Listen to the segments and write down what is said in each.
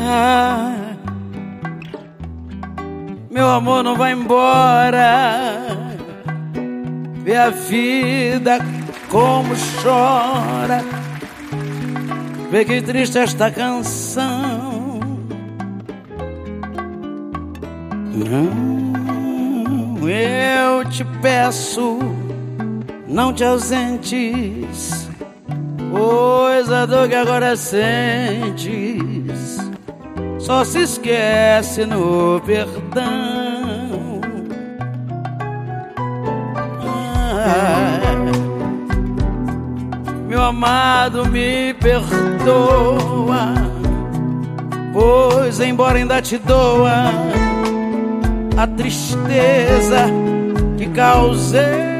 Ah, meu amor não vai embora. Vê a vida como chora. Vê que triste esta canção. Não, eu te peço, não te ausentes, pois a dor que agora sentes só se esquece no perdão. Meu amado, me perdoa, pois embora ainda te doa a tristeza que causei.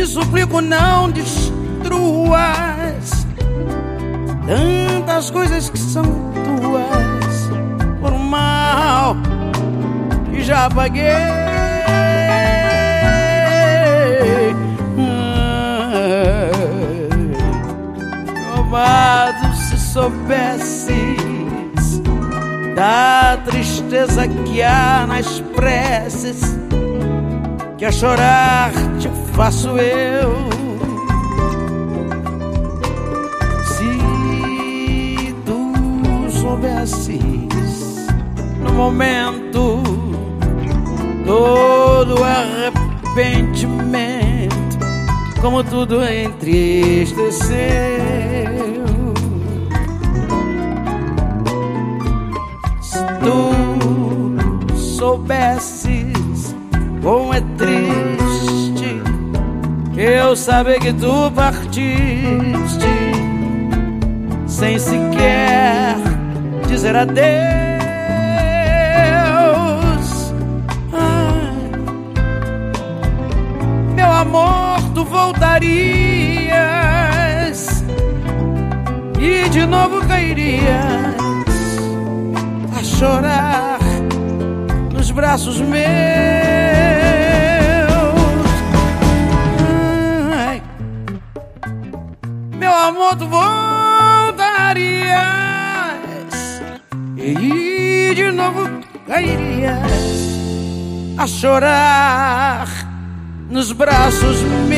Te suplico, não destruas tantas coisas que são tuas por mal que já paguei. amado, se soubesses da tristeza que há nas preces, que a chorar te faço eu. Se tu soubesses no momento todo arrependimento como tudo entristeceu. Se tu soubesses como é triste eu saber que tu partiste sem sequer dizer adeus. meu amor tu voltarias e de novo cairias a chorar nos braços meus. Tu voltarias e de novo cairias a chorar nos braços meus.